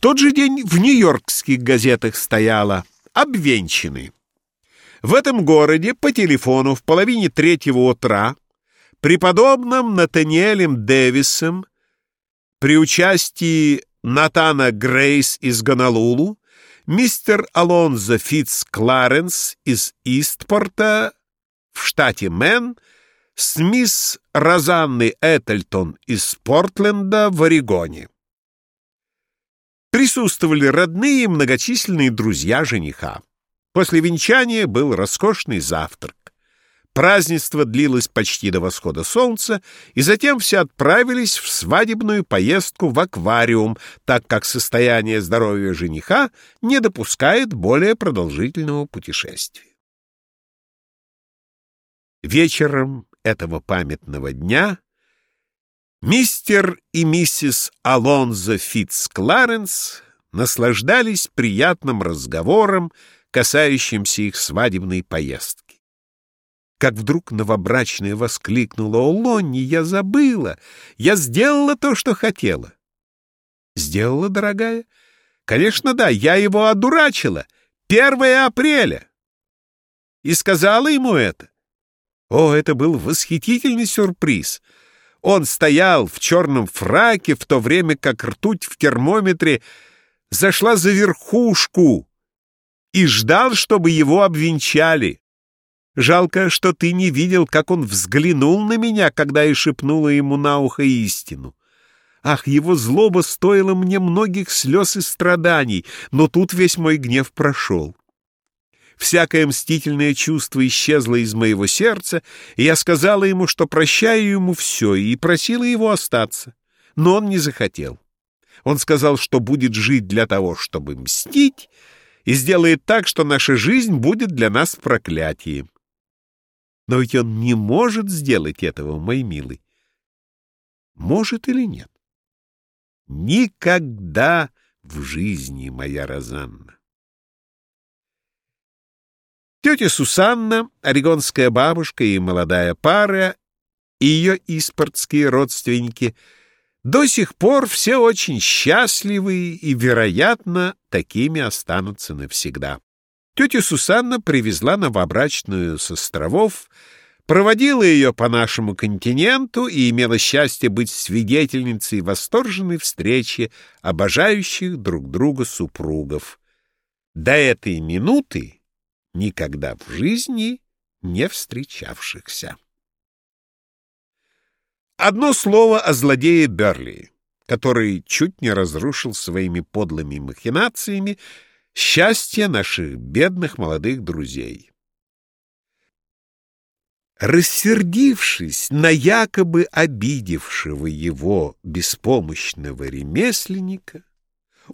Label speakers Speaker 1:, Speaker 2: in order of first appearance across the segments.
Speaker 1: Тот же день в нью-йоркских газетах стояло «Обвенчаны». В этом городе по телефону в половине третьего утра преподобным Натаниэлем Дэвисом при участии Натана Грейс из Гонолулу, мистер Алонзо Фитц Кларенс из Истпорта в штате Мэн с мисс Розанной Этельтон из Портленда в Орегоне. Присутствовали родные и многочисленные друзья жениха. После венчания был роскошный завтрак. Празднество длилось почти до восхода солнца, и затем все отправились в свадебную поездку в аквариум, так как состояние здоровья жениха не допускает более продолжительного путешествия. Вечером этого памятного дня мистер и миссис Алонзо Фитц Кларенс наслаждались приятным разговором, касающимся их свадебной поездки. Как вдруг новобрачная воскликнула, «О, Лонни, я забыла! Я сделала то, что хотела!» «Сделала, дорогая?» «Конечно, да, я его одурачила! 1 апреля!» И сказала ему это. О, это был восхитительный сюрприз! Он стоял в черном фраке, в то время как ртуть в термометре зашла за верхушку и ждал, чтобы его обвенчали. Жалко, что ты не видел, как он взглянул на меня, когда я шепнула ему на ухо истину. Ах, его злоба стоила мне многих слез и страданий, но тут весь мой гнев прошел. Всякое мстительное чувство исчезло из моего сердца, и я сказала ему, что прощаю ему все, и просила его остаться. Но он не захотел. Он сказал, что будет жить для того, чтобы мстить, и сделает так, что наша жизнь будет для нас проклятием. Но ведь он не может сделать этого, мой милый. Может или нет? Никогда в жизни, моя Розанна. Тетя Сусанна, орегонская бабушка и молодая пара, и ее испортские родственники до сих пор все очень счастливы и, вероятно, такими останутся навсегда. Тетя Сусанна привезла новобрачную с островов, проводила ее по нашему континенту и имела счастье быть свидетельницей восторженной встречи обожающих друг друга супругов. До этой минуты никогда в жизни не встречавшихся. Одно слово о злодее Берли, который чуть не разрушил своими подлыми махинациями счастье наших бедных молодых друзей. Рассердившись на якобы обидевшего его беспомощного ремесленника,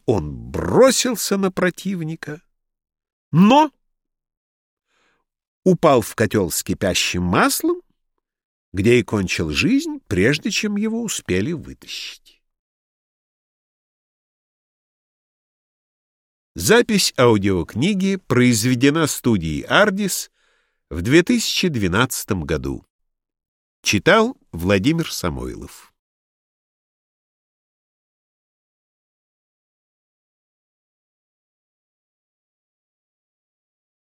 Speaker 1: он бросился на противника, но упал в котел с кипящим маслом, где и кончил жизнь, прежде чем его успели вытащить. Запись аудиокниги произведена студией «Ардис» в 2012 году. Читал Владимир Самойлов.